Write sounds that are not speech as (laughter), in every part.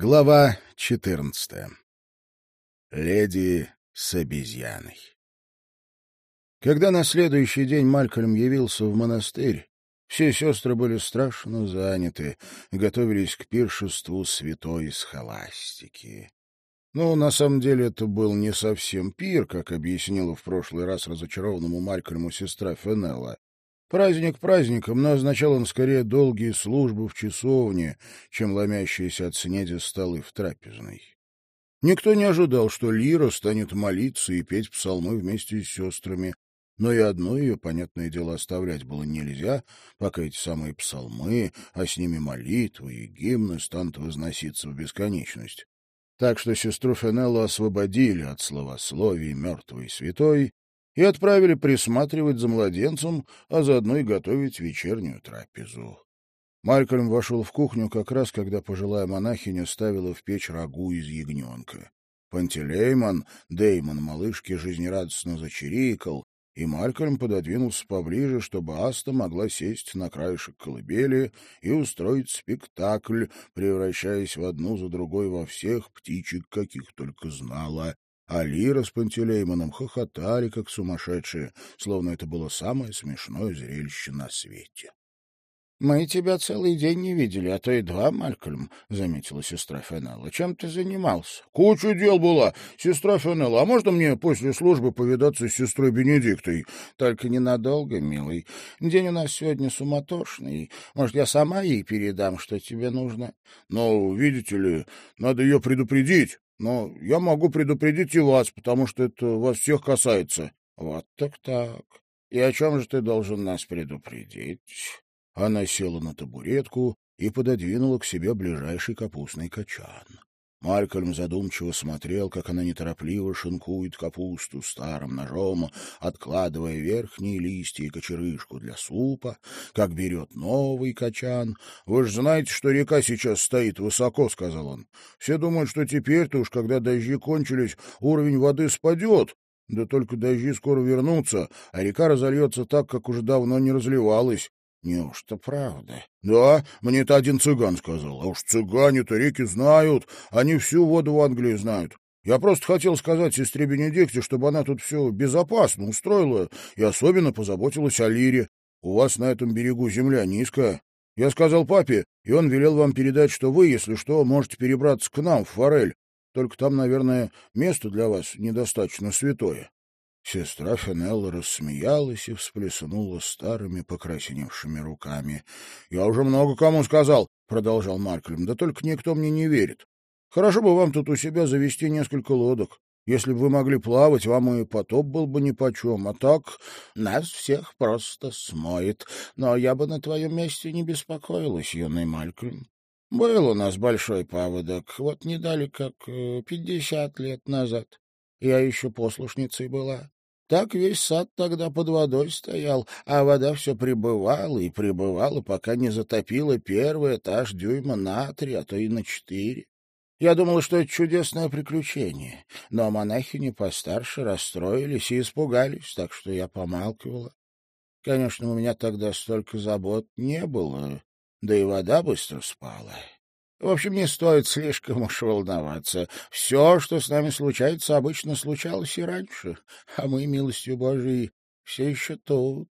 Глава четырнадцатая. Леди с обезьяной. Когда на следующий день Малькольм явился в монастырь, все сестры были страшно заняты, готовились к пиршеству святой схоластики. Но на самом деле это был не совсем пир, как объяснила в прошлый раз разочарованному Малькольму сестра Фенелла. Праздник праздником, но означал он скорее долгие службы в часовне, чем ломящиеся от снеди столы в трапезной. Никто не ожидал, что Лира станет молиться и петь псалмы вместе с сестрами, но и одно ее, понятное дело, оставлять было нельзя, пока эти самые псалмы, а с ними молитвы и гимны станут возноситься в бесконечность. Так что сестру Фенеллу освободили от словословий мертвой святой и отправили присматривать за младенцем, а заодно и готовить вечернюю трапезу. Малькольм вошел в кухню как раз, когда пожилая монахиня ставила в печь рагу из ягненка. Пантелеймон, Деймон малышки, жизнерадостно зачирикал, и Малькольм пододвинулся поближе, чтобы Аста могла сесть на краешек колыбели и устроить спектакль, превращаясь в одну за другой во всех птичек, каких только знала. А Лира с Пантелеймоном хохотали, как сумасшедшие, словно это было самое смешное зрелище на свете. — Мы тебя целый день не видели, а то и два, Малькольм, — заметила сестра Фенелла. — Чем ты занимался? — Куча дел была. Сестра Фенелла, а можно мне после службы повидаться с сестрой Бенедиктой? — Только ненадолго, милый. День у нас сегодня суматошный. Может, я сама ей передам, что тебе нужно? — Ну, видите ли, надо ее предупредить. Но я могу предупредить и вас, потому что это вас всех касается. Вот так так. И о чем же ты должен нас предупредить? Она села на табуретку и пододвинула к себе ближайший капустный качан. Малькольм задумчиво смотрел, как она неторопливо шинкует капусту старым ножом, откладывая верхние листья и кочерышку для супа, как берет новый качан. — Вы же знаете, что река сейчас стоит высоко, — сказал он. — Все думают, что теперь-то уж, когда дожди кончились, уровень воды спадет. Да только дожди скоро вернутся, а река разольется так, как уже давно не разливалась. Неужто правда? Да, мне это один цыган сказал. А уж цыгане-то реки знают, они всю воду в Англии знают. Я просто хотел сказать сестре Бенедикте, чтобы она тут все безопасно устроила и особенно позаботилась о Лире. У вас на этом берегу земля низкая. Я сказал папе, и он велел вам передать, что вы, если что, можете перебраться к нам в Форель. Только там, наверное, место для вас недостаточно святое. Сестра Фенелла рассмеялась и всплеснула старыми покрасеневшими руками. — Я уже много кому сказал, — продолжал Марклем, — да только никто мне не верит. Хорошо бы вам тут у себя завести несколько лодок. Если бы вы могли плавать, вам и потоп был бы нипочем, а так нас всех просто смоет. Но я бы на твоем месте не беспокоилась, юный Малькольм. Был у нас большой паводок, вот не дали как э, пятьдесят лет назад. Я еще послушницей была. Так весь сад тогда под водой стоял, а вода все прибывала и прибывала, пока не затопила первый этаж дюйма на три, а то и на четыре. Я думал, что это чудесное приключение, но монахини постарше расстроились и испугались, так что я помалкивала. Конечно, у меня тогда столько забот не было, да и вода быстро спала. В общем, не стоит слишком уж волноваться. Все, что с нами случается, обычно случалось и раньше, а мы, милостью Божией, все еще тут.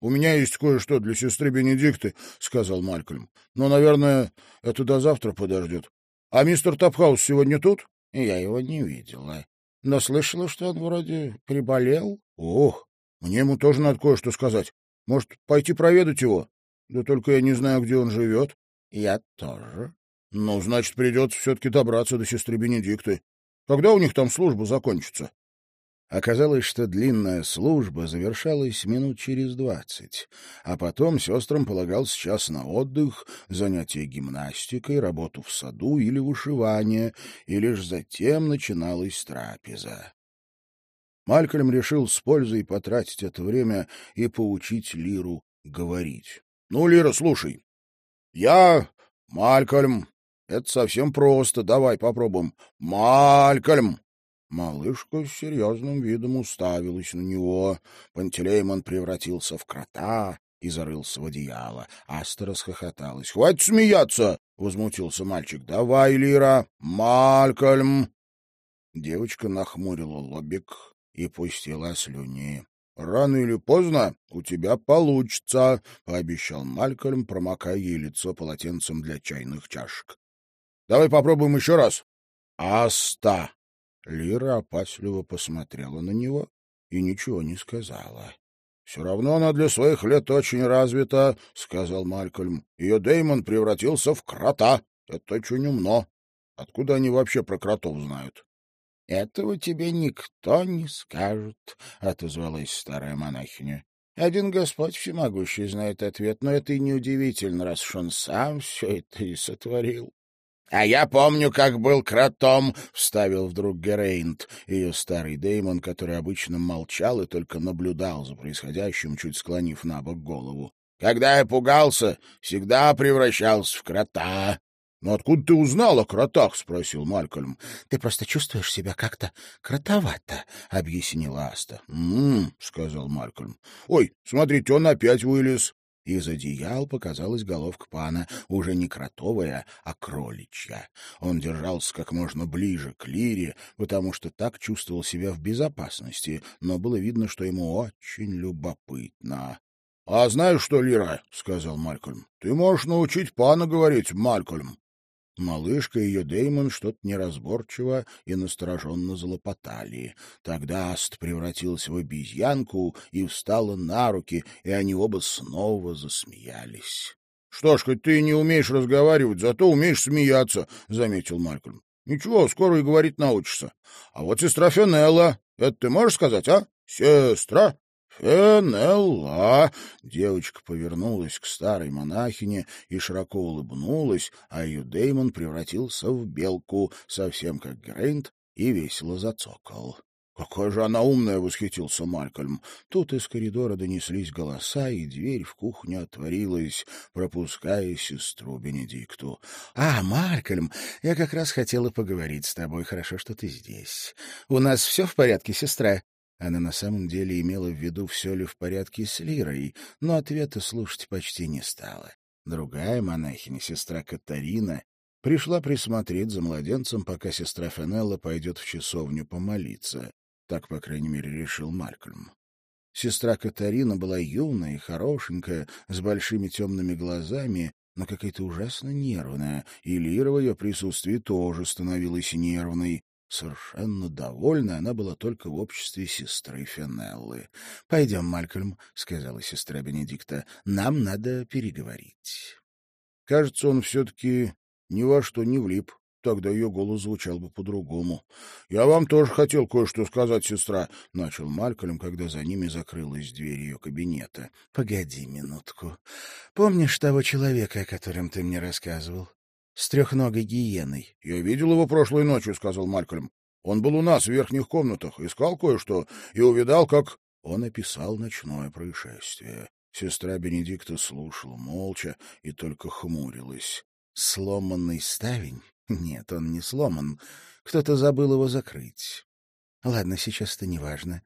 — У меня есть кое-что для сестры Бенедикты, — сказал Малькольм. — Но, наверное, это до завтра подождет. А мистер Топхаус сегодня тут? — Я его не видела. Но слышала, что он вроде приболел. — Ох, мне ему тоже надо кое-что сказать. Может, пойти проведать его? Да только я не знаю, где он живет. — Я тоже. Ну, значит, придется все-таки добраться до сестры Бенедикты. Когда у них там служба закончится? Оказалось, что длинная служба завершалась минут через двадцать, а потом сестрам полагался час на отдых, занятия гимнастикой, работу в саду или вышивание, и лишь затем начиналась трапеза. Малькольм решил с пользой потратить это время и поучить Лиру говорить. — Ну, Лира, слушай. Я Малькольм, это совсем просто. Давай попробуем. Малькольм! Малышка с серьезным видом уставилась на него. Пантелеймон превратился в крота, и зарылся в одеяло. Аста расхохоталась. — Хватит смеяться! — возмутился мальчик. — Давай, Лира! Малькольм! Девочка нахмурила лобик и пустила слюни. — Рано или поздно у тебя получится, — пообещал Малькольм, промокая ей лицо полотенцем для чайных чашек. — Давай попробуем еще раз. — Аста! Лира опасливо посмотрела на него и ничего не сказала. — Все равно она для своих лет очень развита, — сказал Малькольм. — Ее Деймон превратился в крота. Это очень умно. Откуда они вообще про кротов знают? — Этого тебе никто не скажет, — отозвалась старая монахиня. Один Господь всемогущий знает ответ, но это и неудивительно, раз уж он сам все это и сотворил. — А я помню, как был кротом, — вставил вдруг Герейнт, ее старый Деймон, который обычно молчал и только наблюдал за происходящим, чуть склонив на бок голову. — Когда я пугался, всегда превращался в крота. — Ну откуда ты узнал о кротах? — спросил Малькольм. — Ты просто чувствуешь себя как-то кротовато, — объяснила Аста. «М-м», — сказал Малькольм. — Ой, смотрите, он опять вылез. Из одеял показалась головка пана, уже не кротовая, а кроличья. Он держался как можно ближе к Лире, потому что так чувствовал себя в безопасности, но было видно, что ему очень любопытно. — А знаешь что, Лира, — сказал Малькольм, — ты можешь научить пана говорить, Малькольм. Малышка и ее Деймон что-то неразборчиво и настороженно залопотали. Тогда Аст превратился в обезьянку и встала на руки, и они оба снова засмеялись. — Что ж, хоть ты не умеешь разговаривать, зато умеешь смеяться, — заметил Малькольм. — Ничего, скоро и говорить научишься. А вот сестра Фенелла, это ты можешь сказать, а? Сестра «Фенелла!» Девочка повернулась к старой монахине и широко улыбнулась, а ее Деймон превратился в белку, совсем как Грейнт, и весело зацокал. «Какая же она умная!» — восхитился Малькольм. Тут из коридора донеслись голоса, и дверь в кухню отворилась, пропуская сестру Бенедикту. «А, Малькольм, я как раз хотела поговорить с тобой. Хорошо, что ты здесь. У нас все в порядке, сестра?» Она на самом деле имела в виду, все ли в порядке с Лирой, но ответа слушать почти не стала. Другая монахиня, сестра Катарина, пришла присмотреть за младенцем, пока сестра Фенелла пойдет в часовню помолиться. Так, по крайней мере, решил Малькольм. Сестра Катарина была юная и хорошенькая, с большими темными глазами, но какая-то ужасно нервная, и Лира в ее присутствии тоже становилась нервной. Совершенно довольна она была только в обществе сестры Фенеллы. — Пойдем, Малькольм, — сказала сестра Бенедикта, — нам надо переговорить. Кажется, он все-таки ни во что не влип. Тогда ее голос звучал бы по-другому. — Я вам тоже хотел кое-что сказать, сестра, — начал Малькольм, когда за ними закрылась дверь ее кабинета. — Погоди минутку. Помнишь того человека, о котором ты мне рассказывал? С трехногой гиеной. — Я видел его прошлой ночью, — сказал Малькольм. — Он был у нас в верхних комнатах, искал кое-что и увидал, как... Он описал ночное происшествие. Сестра Бенедикта слушала молча и только хмурилась. Сломанный ставень? (laughs) Нет, он не сломан. Кто-то забыл его закрыть. Ладно, сейчас это не важно.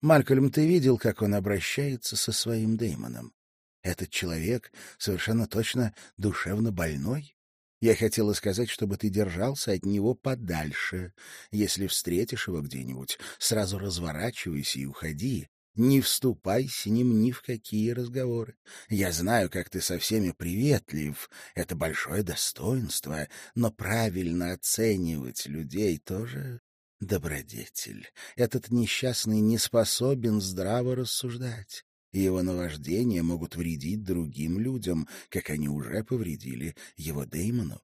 Малькольм, ты видел, как он обращается со своим Дэймоном? Этот человек совершенно точно душевно больной? Я хотела сказать, чтобы ты держался от него подальше. Если встретишь его где-нибудь, сразу разворачивайся и уходи. Не вступай с ним ни в какие разговоры. Я знаю, как ты со всеми приветлив. Это большое достоинство, но правильно оценивать людей тоже добродетель. Этот несчастный не способен здраво рассуждать и его наваждения могут вредить другим людям, как они уже повредили его Деймону.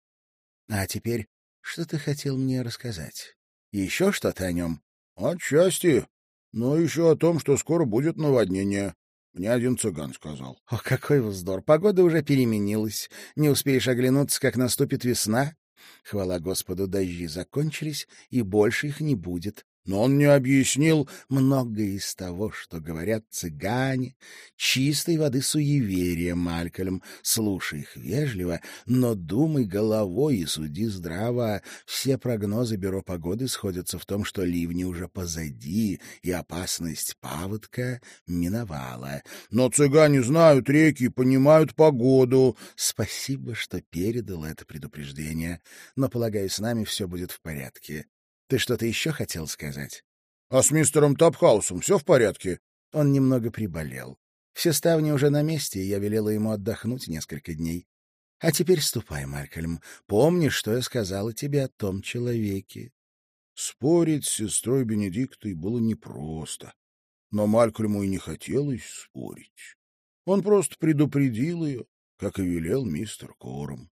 А теперь что ты хотел мне рассказать? Еще что-то о нем? — Отчасти. Но еще о том, что скоро будет наводнение. Мне один цыган сказал. — О, какой вздор! Погода уже переменилась. Не успеешь оглянуться, как наступит весна. Хвала Господу, дожди закончились, и больше их не будет. Но он не объяснил многое из того, что говорят цыгане, чистой воды суеверия, Малькольм. Слушай их вежливо, но думай головой и суди здраво. Все прогнозы Бюро погоды сходятся в том, что ливни уже позади, и опасность паводка миновала. Но цыгане знают реки и понимают погоду. Спасибо, что передал это предупреждение. Но, полагаю, с нами все будет в порядке. Ты что-то еще хотел сказать? — А с мистером Топхаусом все в порядке? Он немного приболел. Все ставни уже на месте, и я велела ему отдохнуть несколько дней. А теперь ступай, Малькольм. Помни, что я сказала тебе о том человеке. Спорить с сестрой Бенедиктой было непросто. Но Малькольму и не хотелось спорить. Он просто предупредил ее, как и велел мистер Корм.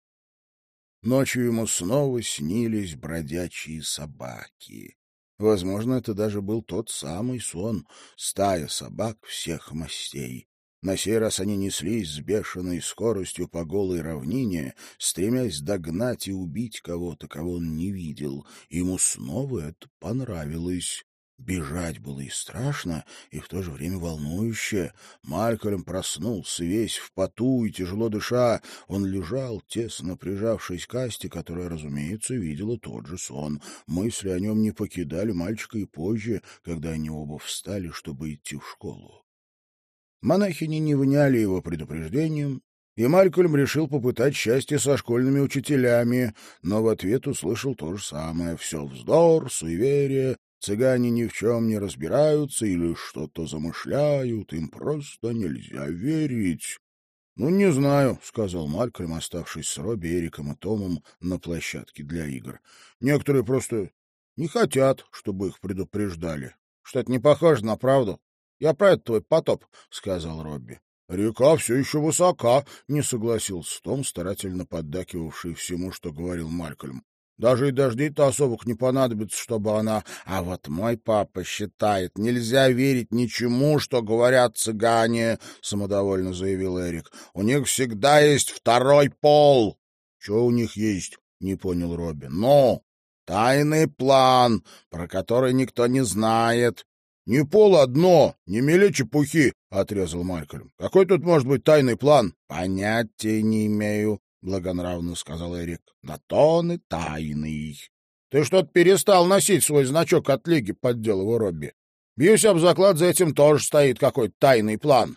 Ночью ему снова снились бродячие собаки. Возможно, это даже был тот самый сон, стая собак всех мастей. На сей раз они неслись с бешеной скоростью по голой равнине, стремясь догнать и убить кого-то, кого он не видел. Ему снова это понравилось. Бежать было и страшно, и в то же время волнующе. Малькольм проснулся весь в поту и тяжело дыша. Он лежал, тесно прижавшись к Асте, которая, разумеется, видела тот же сон. Мысли о нем не покидали мальчика и позже, когда они оба встали, чтобы идти в школу. Монахини не вняли его предупреждением, и Малькольм решил попытать счастье со школьными учителями, но в ответ услышал то же самое. Все вздор, суеверие, Цыгане ни в чем не разбираются или что-то замышляют, им просто нельзя верить. — Ну, не знаю, — сказал Малькольм, оставшись с Робби, Эриком и Томом на площадке для игр. — Некоторые просто не хотят, чтобы их предупреждали. — Что-то не похоже на правду. — Я про это твой потоп, — сказал Робби. — Река все еще высока, — не согласился Том, старательно поддакивавший всему, что говорил Малькольм. Даже и дождей-то особых не понадобится, чтобы она... А вот мой папа считает, нельзя верить ничему, что говорят цыгане, — самодовольно заявил Эрик. У них всегда есть второй пол. Что у них есть? — не понял Робби. Ну, тайный план, про который никто не знает. Не пол одно, не мели чепухи, — отрезал Малькольм. — Какой тут может быть тайный план? — Понятия не имею, благонравно сказал Эрик. — На то он и тайный. — Ты что-то перестал носить свой значок от лиги, — поддел его Робби. — Бьюсь об заклад, за этим тоже стоит какой-то тайный план.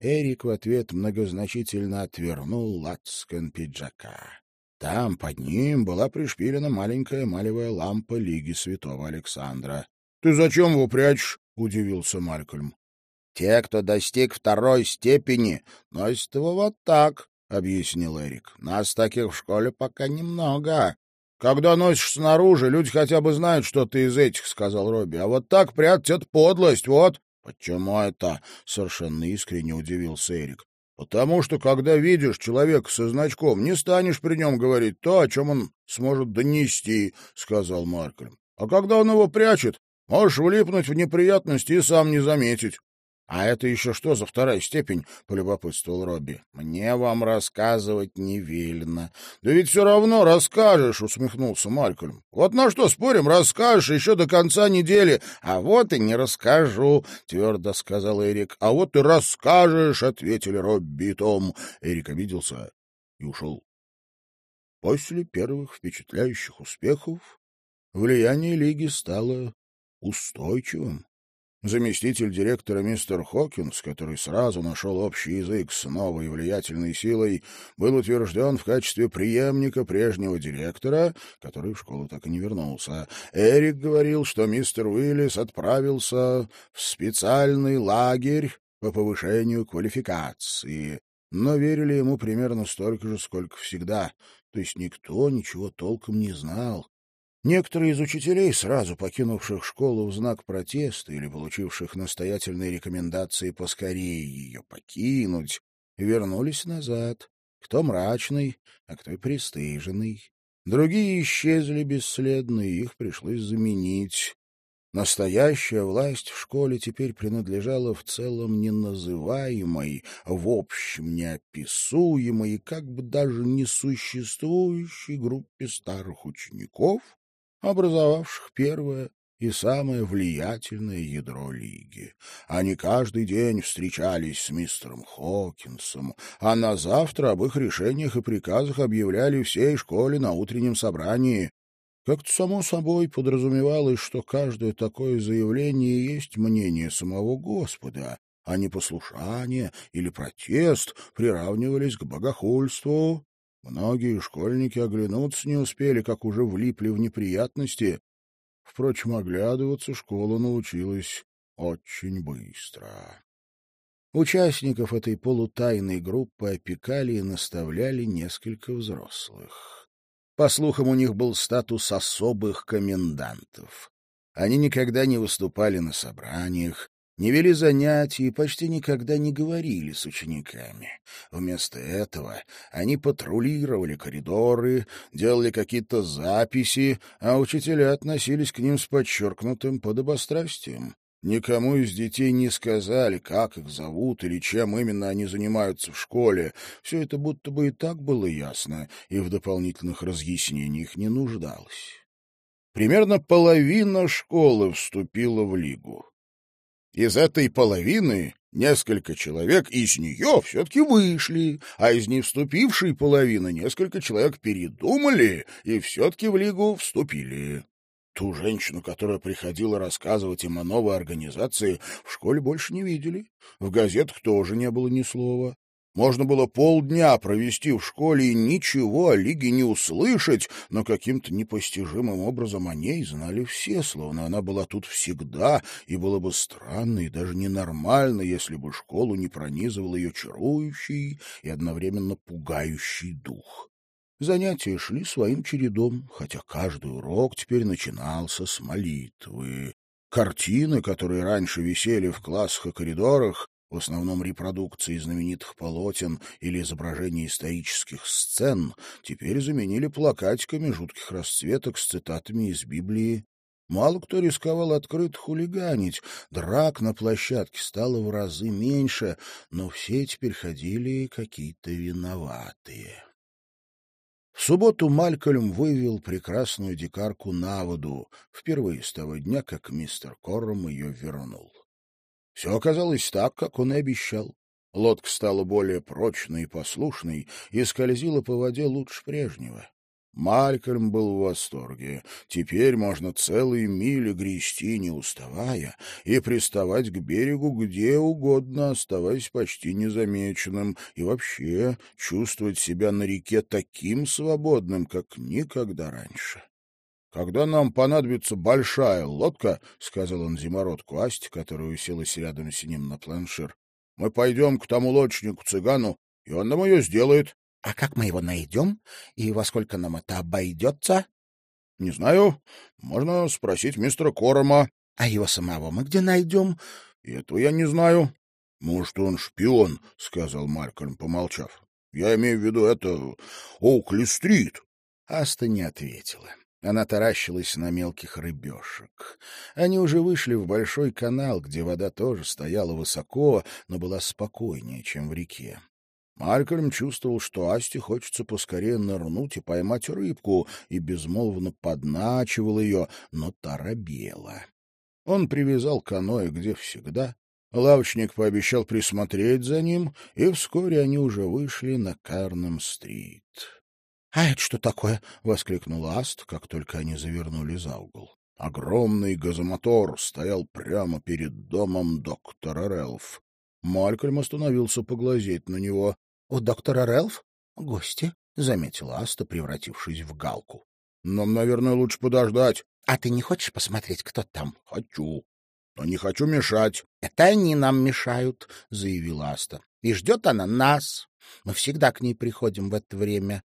Эрик в ответ многозначительно отвернул лацкан пиджака. Там под ним была пришпилена маленькая эмалевая лампа Лиги Святого Александра. — Ты зачем его прячешь? — удивился Малькольм. — Те, кто достиг второй степени, носят его вот так, — объяснил Эрик. — Нас таких в школе пока немного. — Когда носишь снаружи, люди хотя бы знают, что ты из этих, — сказал Робби. — А вот так прятать — это подлость, вот. — Почему это? — совершенно искренне удивился Эрик. — Потому что, когда видишь человека со значком, не станешь при нем говорить то, о чем он сможет донести, — сказал Маркель. — А когда он его прячет, можешь влипнуть в неприятности и сам не заметить. «А это еще что за вторая степень?» — полюбопытствовал Робби. «Мне вам рассказывать не велено». «Да ведь все равно расскажешь», — усмехнулся Малькольм. «Вот на что спорим, расскажешь еще до конца недели». «А вот и не расскажу», — твердо сказал Эрик. «А вот и расскажешь», — ответили Робби и Том. Эрик обиделся и ушел. После первых впечатляющих успехов влияние Лиги стало устойчивым. Заместитель директора мистер Хокинс, который сразу нашел общий язык с новой влиятельной силой, был утвержден в качестве преемника прежнего директора, который в школу так и не вернулся. Эрик говорил, что мистер Уиллис отправился в специальный лагерь по повышению квалификации, но верили ему примерно столько же, сколько всегда, то есть никто ничего толком не знал. Некоторые из учителей, сразу покинувших школу в знак протеста или получивших настоятельные рекомендации поскорее ее покинуть, вернулись назад, кто мрачный, а кто и пристыженный. Другие исчезли бесследно, и их пришлось заменить. Настоящая власть в школе теперь принадлежала в целом неназываемой, в общем неописуемой как бы даже несуществующей группе старых учеников, образовавших первое и самое влиятельное ядро лиги. Они каждый день встречались с мистером Хокинсом, а на завтра об их решениях и приказах объявляли всей школе на утреннем собрании. Как-то само собой подразумевалось, что каждое такое заявление есть мнение самого Господа, а не послушание или протест приравнивались к богохульству. Многие школьники оглянуться не успели, как уже влипли в неприятности. Впрочем, оглядываться школа научилась очень быстро. Участников этой полутайной группы опекали и наставляли несколько взрослых. По слухам, у них был статус особых комендантов. Они никогда не выступали на собраниях, не вели занятий и почти никогда не говорили с учениками. Вместо этого они патрулировали коридоры, делали какие-то записи, а учителя относились к ним с подчеркнутым подобострастием. Никому из детей не сказали, как их зовут или чем именно они занимаются в школе. Все это будто бы и так было ясно, и в дополнительных разъяснениях не нуждалось. Примерно половина школы вступила в лигу. Из этой половины несколько человек из нее все-таки вышли, а из невступившей половины несколько человек передумали и все-таки в Лигу вступили. Ту женщину, которая приходила рассказывать им о новой организации, в школе больше не видели. В газетах тоже не было ни слова. Можно было полдня провести в школе и ничего о Лиге не услышать, но каким-то непостижимым образом о ней знали все, словно она была тут всегда, и было бы странно и даже ненормально, если бы школу не пронизывал ее чарующий и одновременно пугающий дух. Занятия шли своим чередом, хотя каждый урок теперь начинался с молитвы. Картины, которые раньше висели в классах и коридорах, в основном репродукции знаменитых полотен или изображений исторических сцен, теперь заменили плакатиками жутких расцветок с цитатами из Библии. Мало кто рисковал открыто хулиганить, драк на площадке стало в разы меньше, но все теперь ходили какие-то виноватые. В субботу Малькольм вывел прекрасную дикарку на воду, впервые с того дня, как мистер Корром ее вернул. Все оказалось так, как он и обещал. Лодка стала более прочной и послушной и скользила по воде лучше прежнего. Малькольм был в восторге. Теперь можно целые мили грести, не уставая, и приставать к берегу где угодно, оставаясь почти незамеченным, и вообще чувствовать себя на реке таким свободным, как никогда раньше. «Когда нам понадобится большая лодка, — сказал он зимородку Асте, которая уселась рядом с ним на планшир, — мы пойдем к тому лодочнику-цыгану, и он нам ее сделает». «А как мы его найдем? И во сколько нам это обойдется?» «Не знаю. Можно спросить мистера Корома». «А его самого мы где найдем?» «Этого я не знаю». «Может, он шпион», — сказал Малькольм, помолчав. «Я имею в виду это Оукли-стрит». Аста не ответила. Она таращилась на мелких рыбешек. Они уже вышли в большой канал, где вода тоже стояла высоко, но была спокойнее, чем в реке. Малькольм чувствовал, что Асте хочется поскорее нырнуть и поймать рыбку, и безмолвно подначивал ее, но торопела. Он привязал каноэ где всегда. Лавочник пообещал присмотреть за ним, и вскоре они уже вышли на Карнем-стрит. — А это что такое? — воскликнул Аст, как только они завернули за угол. Огромный газомотор стоял прямо перед домом доктора Релф. Малькольм остановился поглазеть на него. — У доктора Релф? Гости? — заметила Аста, превратившись в галку. — Нам, наверное, лучше подождать. — А ты не хочешь посмотреть, кто там? — Хочу. Но не хочу мешать. — Это они нам мешают, — заявила Аста. — И ждет она нас. Мы всегда к ней приходим в это время.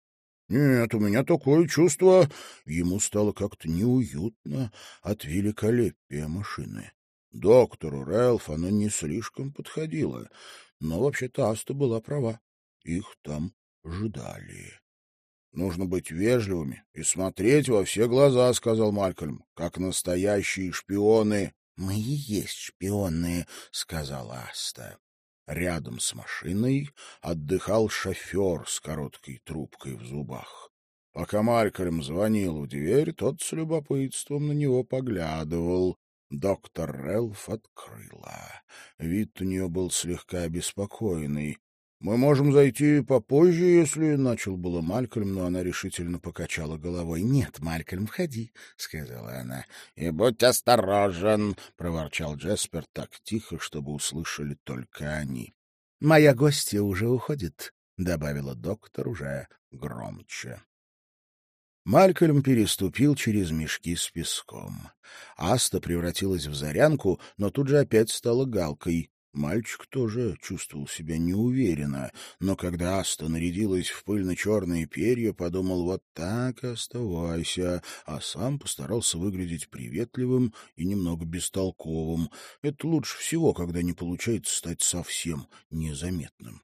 Нет, у меня такое чувство... Ему стало как-то неуютно от великолепия машины. Доктору Рэлф она не слишком подходила, но вообще-то Аста была права. Их там ждали. «Нужно быть вежливыми и смотреть во все глаза», — сказал Малькольм, — «как настоящие шпионы». «Мы и есть шпионы», — сказала Аста. Рядом с машиной отдыхал шофер с короткой трубкой в зубах. Пока Малькольм звонил в дверь, тот с любопытством на него поглядывал. Доктор Рэлф открыла. Вид у нее был слегка обеспокоенный. «Мы можем зайти попозже, если...» — начал было Малькольм, но она решительно покачала головой. «Нет, Малькольм, входи», — сказала она. «И будь осторожен», — проворчал Джеспер так тихо, чтобы услышали только они. «Моя гостья уже уходит», — добавила доктор уже громче. Малькольм переступил через мешки с песком. Аста превратилась в зарянку, но тут же опять стала галкой. Мальчик тоже чувствовал себя неуверенно, но когда Аста нарядилась в пыльно-черные перья, подумал «вот так и оставайся», а сам постарался выглядеть приветливым и немного бестолковым. Это лучше всего, когда не получается стать совсем незаметным.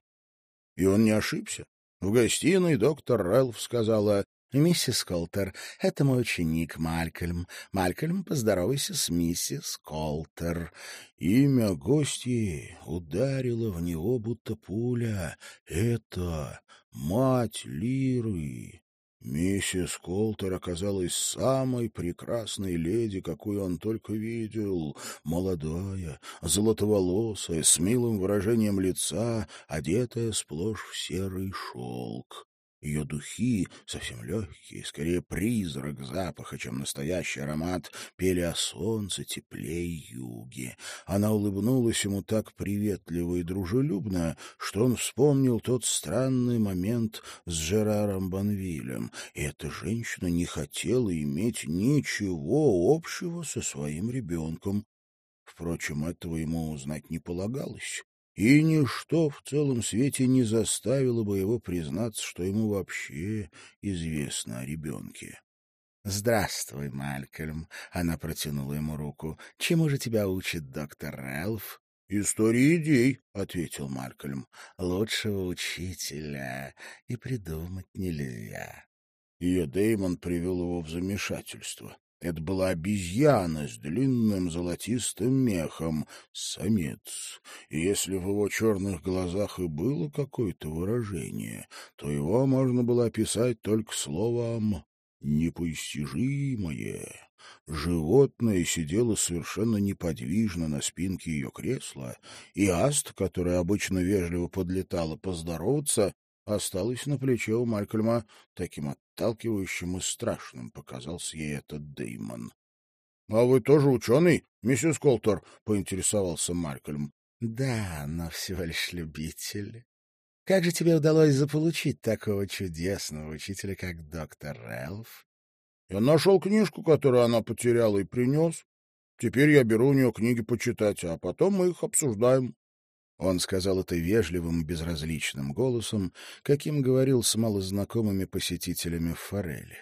И он не ошибся. В гостиной доктор Рэлф сказала «Миссис Колтер, это мой ученик Малькольм. Малькольм, поздоровайся с миссис Колтер». Имя гостьи ударило в него, будто пуля. «Это мать Лиры». Миссис Колтер оказалась самой прекрасной леди, какую он только видел. Молодая, золотоволосая, с милым выражением лица, одетая сплошь в серый шелк. Ее духи, совсем легкие, скорее призрак запаха, чем настоящий аромат, пели о солнце, тепле и. Она улыбнулась ему так приветливо и дружелюбно, что он вспомнил тот странный момент с Жераром Банвилем. И эта женщина не хотела иметь ничего общего со своим ребенком. Впрочем, этого ему узнать не полагалось и ничто в целом свете не заставило бы его признаться, что ему вообще известно о ребенке. «Здравствуй, Малькольм!» — она протянула ему руку. «Чему же тебя учит доктор Рэлф?» «Истории идей», — ответил Малькольм. «Лучшего учителя и придумать нельзя». Ее Деймон привел его в замешательство. Это была обезьяна с длинным золотистым мехом, самец. И если в его черных глазах и было какое-то выражение, то его можно было описать только словом «непостижимое». Животное сидело совершенно неподвижно на спинке ее кресла, и Аст, которая обычно вежливо подлетала поздороваться, осталась на плече у Малькольма. Таким отталкивающим и страшным показался ей этот Деймон. — А вы тоже ученый, миссис Колтер? — поинтересовался Малькольм. — Да, но всего лишь любитель. Как же тебе удалось заполучить такого чудесного учителя, как доктор Рэлф? — Я нашел книжку, которую она потеряла, и принес. Теперь я беру у нее книги почитать, а потом мы их обсуждаем. Он сказал это вежливым, безразличным голосом, каким говорил с малознакомыми посетителями в форели.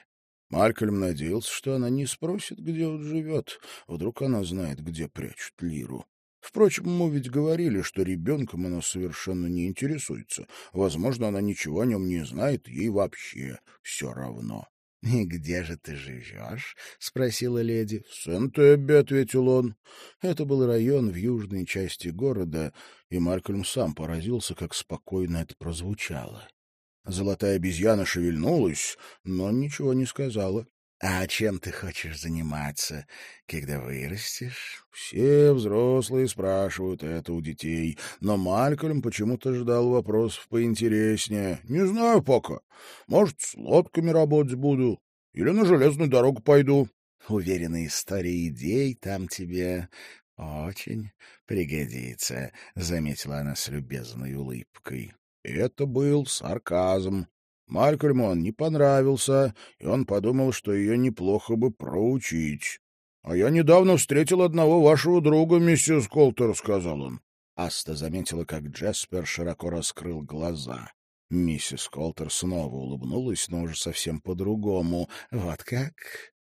Малькольм надеялся, что она не спросит, где он живет. Вдруг она знает, где прячут лиру. Впрочем, мы ведь говорили, что ребенком она совершенно не интересуется. Возможно, она ничего о нем не знает, ей вообще все равно. — И где же ты живешь? — спросила леди. — В Сент-Эбби, — ответил он. Это был район в южной части города, и Маркольм сам поразился, как спокойно это прозвучало. Золотая обезьяна шевельнулась, но ничего не сказала. «А чем ты хочешь заниматься, когда вырастешь?» Все взрослые спрашивают это у детей, но Малькольм почему-то ждал вопросов поинтереснее. «Не знаю пока. Может, с лодками работать буду или на железную дорогу пойду». «Уверена, история идей там тебе очень пригодится», — заметила она с любезной улыбкой. Это был сарказм. Малькольму он не понравился, и он подумал, что ее неплохо бы проучить. — А я недавно встретил одного вашего друга, миссис Колтер, — сказал он. Аста заметила, как Джеспер широко раскрыл глаза. Миссис Колтер снова улыбнулась, но уже совсем по-другому. — Вот как?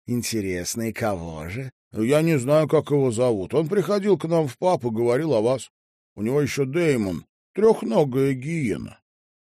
Интересно, и кого же? — Я не знаю, как его зовут. Он приходил к нам в папу, говорил о вас. У него еще Деймон, трехногая гиена.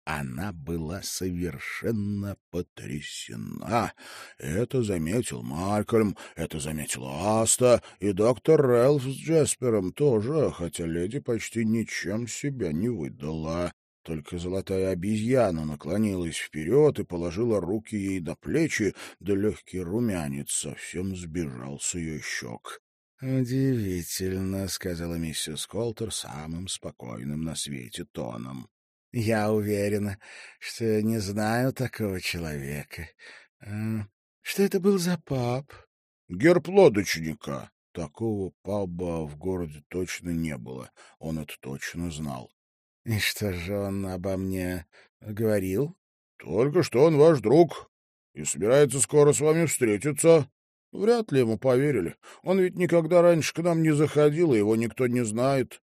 Она была совершенно потрясена. Это заметил Малькольм, это заметила Аста, и доктор Рэлф с Джеспером тоже, хотя леди почти ничем себя не выдала. Только золотая обезьяна наклонилась вперед и положила руки ей до плечи, да легкий румянец совсем сбежал с ее щек. «Удивительно», — сказала миссис Колтер самым спокойным на свете тоном. «Я уверена, что не знаю такого человека. Что это был за паб?» «Герб лодочника». Такого паба в городе точно не было. Он это точно знал. — И что же он обо мне говорил? — Только что он ваш друг и собирается скоро с вами встретиться. Вряд ли ему поверили. Он ведь никогда раньше к нам не заходил, и его никто не знает.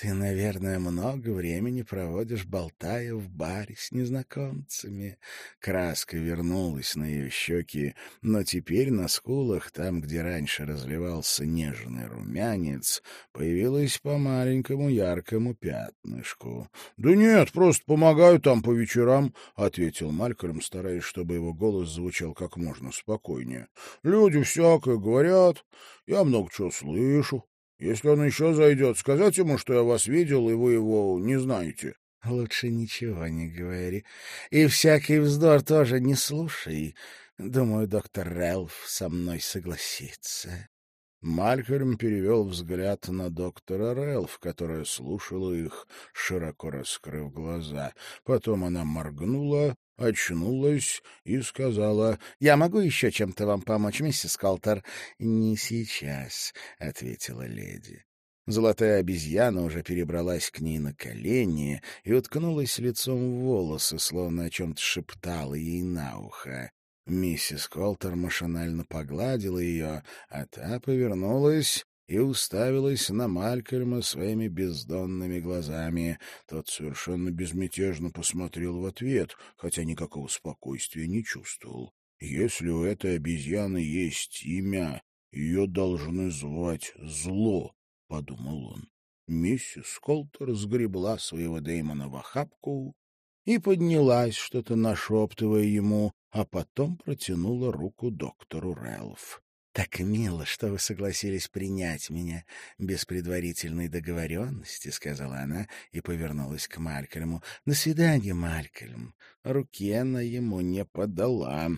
Ты, наверное, много времени проводишь, болтая в баре с незнакомцами. Краска вернулась на ее щеки, но теперь на скулах, там, где раньше разливался нежный румянец, появилось по маленькому яркому пятнышку. — Да нет, просто помогаю там по вечерам, — ответил Малькольм, стараясь, чтобы его голос звучал как можно спокойнее. — Люди всякое говорят, я много чего слышу. Если он еще зайдет, сказать ему, что я вас видел, и вы его не знаете. — Лучше ничего не говори. И всякий вздор тоже не слушай. Думаю, доктор Рэлф со мной согласится. Малькольм перевел взгляд на доктора Рэлф, которая слушала их, широко раскрыв глаза. Потом она моргнула, очнулась и сказала, «Я могу еще чем-то вам помочь, миссис Колтер?» «Не сейчас», — ответила леди. Золотая обезьяна уже перебралась к ней на колени и уткнулась лицом в волосы, словно о чем-то шептала ей на ухо. Миссис Колтер машинально погладила ее, а та повернулась и уставилась на Малькольма своими бездонными глазами. Тот совершенно безмятежно посмотрел в ответ, хотя никакого спокойствия не чувствовал. Если у этой обезьяны есть имя, ее должны звать Зло, — подумал он. Миссис Колтер сгребла своего Дэймона в охапку и поднялась, что-то нашептывая ему, а потом протянула руку доктору Рэлф. «Так мило, что вы согласились принять меня без предварительной договоренности», — сказала она и повернулась к Малькольму. «До свидания, Малькольм». Руки она ему не подала.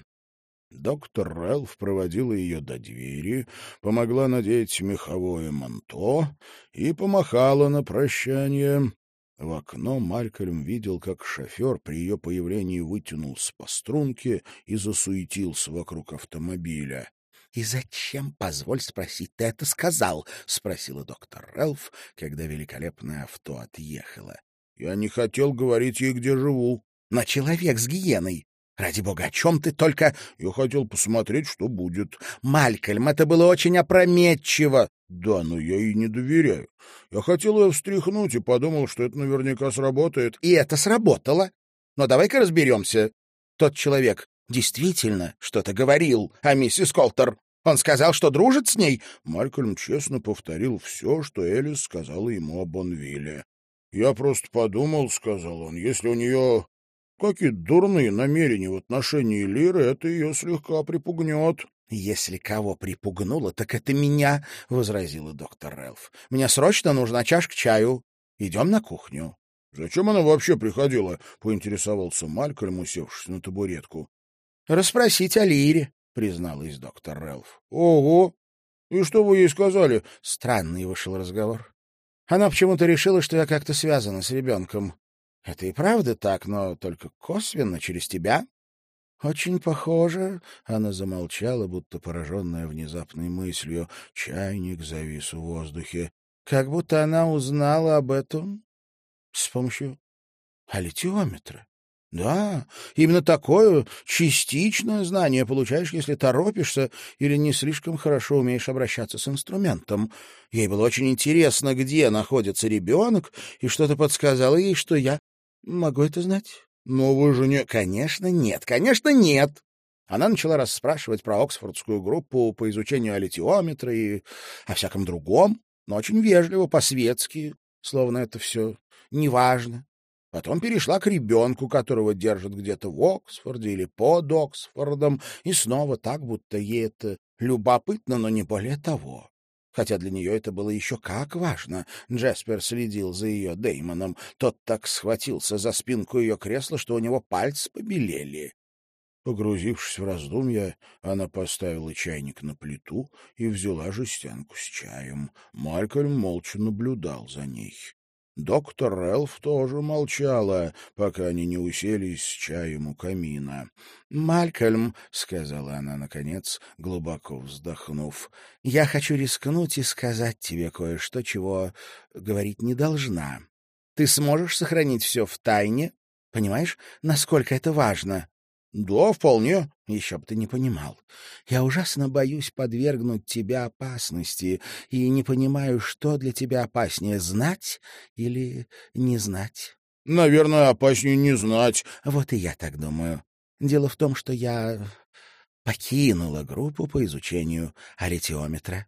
Доктор Рэлф проводила ее до двери, помогла надеть меховое манто и помахала на прощание. В окно Малькольм видел, как шофер при ее появлении вытянулся по струнке и засуетился вокруг автомобиля. — И зачем, позволь спросить, ты это сказал? — спросила доктор Рэлф, когда великолепное авто отъехало. — Я не хотел говорить ей, где живу. — Но человек с гиеной. Ради бога, о чем ты только... Я хотел посмотреть, что будет. Малькольм, это было очень опрометчиво. Да, но я ей не доверяю. Я хотел ее встряхнуть и подумал, что это наверняка сработает. И это сработало. Но давай-ка разберемся. Тот человек действительно что-то говорил о миссис Колтер. Он сказал, что дружит с ней. Малькольм честно повторил все, что Элис сказала ему о Бонвилле. «Я просто подумал, — сказал он, — если у нее какие-то дурные намерения в отношении Лиры, это ее слегка припугнет». «Если кого припугнуло, так это меня», — возразила доктор Рэлф. «Мне срочно нужна чашка чаю. Идем на кухню». «Зачем она вообще приходила?» — поинтересовался Малькольм, усевшись на табуретку. Расспросить о Лире, — призналась доктор Рэлф. — Ого! И что вы ей сказали? Странный вышел разговор. Она почему-то решила, что я как-то связана с ребенком. Это и правда так, но только косвенно, через тебя. Очень похоже. Она замолчала, будто пораженная внезапной мыслью. Чайник завис в воздухе. Как будто она узнала об этом с помощью аллитиометра. Да, именно такое частичное знание получаешь, если торопишься или не слишком хорошо умеешь обращаться с инструментом. Ей было очень интересно, где находится ребенок, и что-то подсказало ей, что я могу это знать. Но вы же не... Конечно, нет, конечно, нет. Она начала расспрашивать про Оксфордскую группу по изучению аллитиометра и о всяком другом, но очень вежливо, по-светски, словно это все неважно. Потом перешла к ребенку, которого держат где-то в Оксфорде или под Оксфордом, и снова так, будто ей это любопытно, но не более того. Хотя для нее это было еще как важно. Джаспер следил за ее Деймоном. Тот так схватился за спинку ее кресла, что у него пальцы побелели. Погрузившись в раздумья, она поставила чайник на плиту и взяла жестянку с чаем. Малькольм молча наблюдал за ней. Доктор Рэлф тоже молчала, пока они не уселись с чаем у камина. «Малькольм», — сказала она, наконец, глубоко вздохнув, — «я хочу рискнуть и сказать тебе кое-что, чего говорить не должна. Ты сможешь сохранить все в тайне? Понимаешь, насколько это важно?» Да, вполне. Еще бы ты не понимал. Я ужасно боюсь подвергнуть тебя опасности и не понимаю, что для тебя опаснее — знать или не знать. Наверное, опаснее не знать. Вот и я так думаю. Дело в том, что я покинула группу по изучению аритиометра.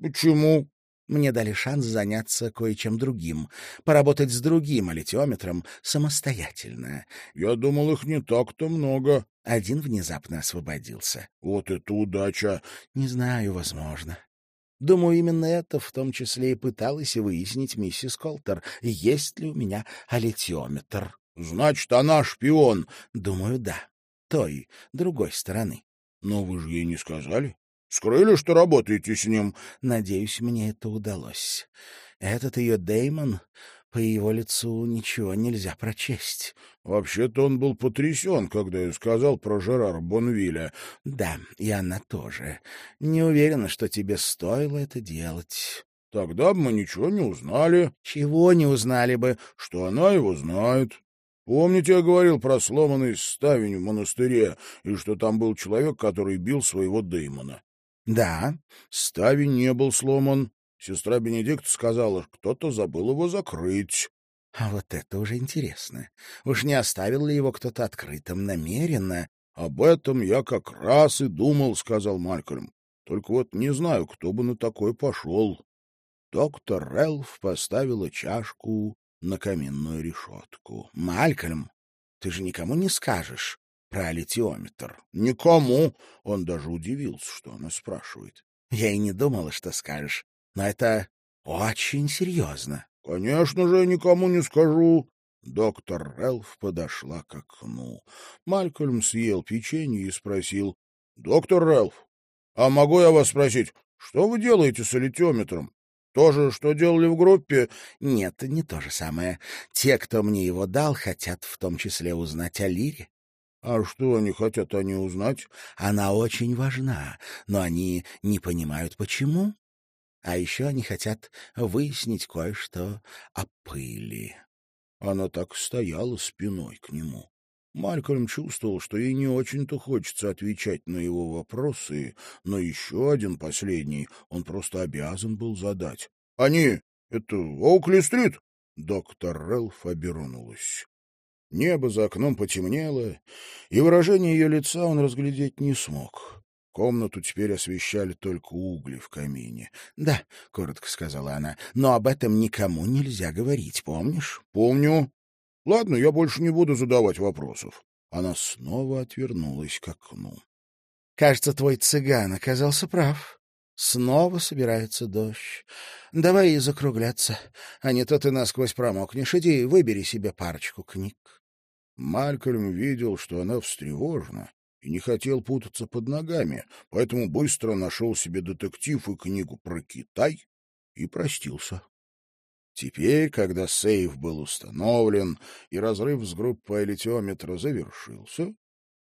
Почему? Мне дали шанс заняться кое-чем другим, поработать с другим алитиометром самостоятельно. Я думал, их не так-то много. Один внезапно освободился. Вот это удача! Не знаю, возможно. Думаю, именно это в том числе и пыталась выяснить миссис Колтер, есть ли у меня алитиометр. Значит, она шпион. Думаю, да. Той, другой стороны. Но вы же ей не сказали? Скрыли, что работаете с ним? Надеюсь, мне это удалось. Этот ее Деймон, по его лицу ничего нельзя прочесть. Вообще-то он был потрясен, когда я сказал про Жерара Бонвиля. Да, и она тоже. Не уверена, что тебе стоило это делать. Тогда бы мы ничего не узнали. Чего не узнали бы? Что она его знает. Помните, я говорил про сломанный ставень в монастыре, и что там был человек, который бил своего Деймона? Да, ставень не был сломан. Сестра Бенедикт сказала, кто-то забыл его закрыть. А вот это уже интересно. Уж не оставил ли его кто-то открытым намеренно? Об этом я как раз и думал, сказал Малькольм. Только вот не знаю, кто бы на такой пошел. Доктор Рэлф поставила чашку на каминную решетку. — Малькольм, ты же никому не скажешь, про литиометр. Никому. Он даже удивился, что она спрашивает. Я и не думала, что скажешь. Но это очень серьезно. Конечно же, я никому не скажу. Доктор Рэлф подошла к окну. Малькольм съел печенье и спросил. — Доктор Рэлф, а могу я вас спросить, что вы делаете с алитиометром? То же, что делали в группе? Нет, не то же самое. Те, кто мне его дал, хотят в том числе узнать о Лире. А что они хотят они узнать? Она очень важна, но они не понимают, почему. А еще они хотят выяснить кое-что о пыли. Она так стояла спиной к нему. Малькольм чувствовал, что ей не очень-то хочется отвечать на его вопросы, но еще один, последний, он просто обязан был задать. — Они, это Оукли-стрит? Доктор Рэлф обернулась. Небо за окном потемнело, и выражение ее лица он разглядеть не смог. Комнату теперь освещали только угли в камине. — Да, — коротко сказала она, — но об этом никому нельзя говорить, помнишь? — Помню. Ладно, я больше не буду задавать вопросов. Она снова отвернулась к окну. — Кажется, твой цыган оказался прав. Снова собирается дождь. Давай и закругляться, а не то ты насквозь промокнешь. Иди выбери себе парочку книг. Малькольм видел, что она встревожена, и не хотел путаться под ногами, поэтому быстро нашел себе детектив и книгу про Китай и простился. Теперь, когда сейф был установлен и разрыв с группой литиометра завершился,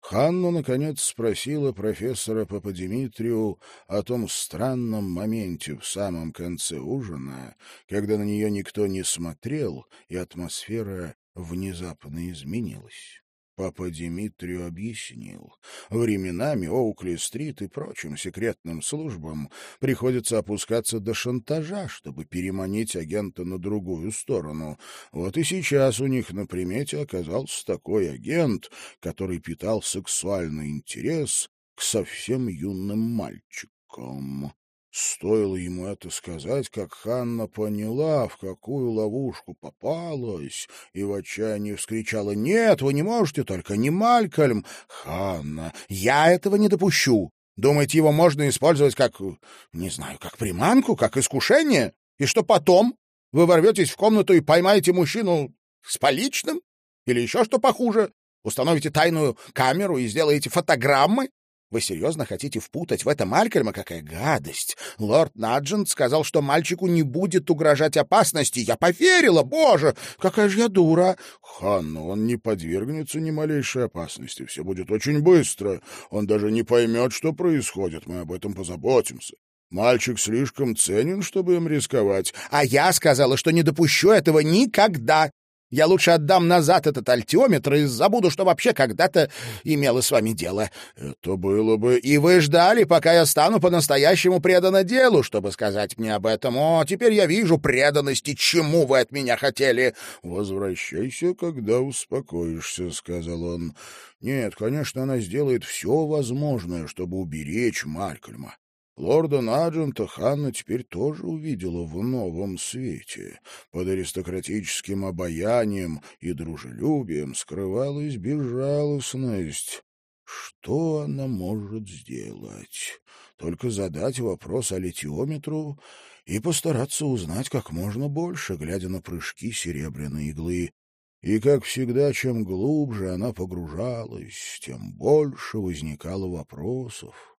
Ханна, наконец, спросила профессора Пападимитрию о том странном моменте в самом конце ужина, когда на нее никто не смотрел, и атмосфера внезапно изменилась. Папа Димитрию объяснил. Временами Оукли-стрит и прочим секретным службам приходится опускаться до шантажа, чтобы переманить агента на другую сторону. Вот и сейчас у них на примете оказался такой агент, который питал сексуальный интерес к совсем юным мальчикам. Стоило ему это сказать, как Ханна поняла, в какую ловушку попалась, и в отчаянии вскричала «Нет, вы не можете, только не Малькольм!» «Ханна, я этого не допущу!» Думаете, его можно использовать как, не знаю, как приманку, как искушение? И что потом? Вы ворветесь в комнату и поймаете мужчину с поличным? Или еще что похуже? Установите тайную камеру и сделаете фотограммы? Вы серьезно хотите впутать в это Малькольма? Какая гадость! Лорд Наджент сказал, что мальчику не будет угрожать опасности. Я поверила, боже! Какая же я дура! Ханна, он не подвергнется ни малейшей опасности. Все будет очень быстро. Он даже не поймет, что происходит. Мы об этом позаботимся. Мальчик слишком ценен, чтобы им рисковать. А я сказала, что не допущу этого никогда. Я лучше отдам назад этот альтиометр и забуду, что вообще когда-то имела с вами дело. Это было бы... И вы ждали, пока я стану по-настоящему предана делу, чтобы сказать мне об этом. О, теперь я вижу преданности, чему вы от меня хотели. Возвращайся, когда успокоишься, — сказал он. Нет, конечно, она сделает все возможное, чтобы уберечь Малькольма. Лорда Наджента Ханна теперь тоже увидела в новом свете. Под аристократическим обаянием и дружелюбием скрывалась безжалостность. Что она может сделать? Только задать вопрос о литиометру и постараться узнать как можно больше, глядя на прыжки серебряной иглы. И, как всегда, чем глубже она погружалась, тем больше возникало вопросов.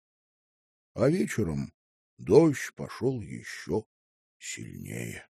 А вечером дождь пошел еще сильнее.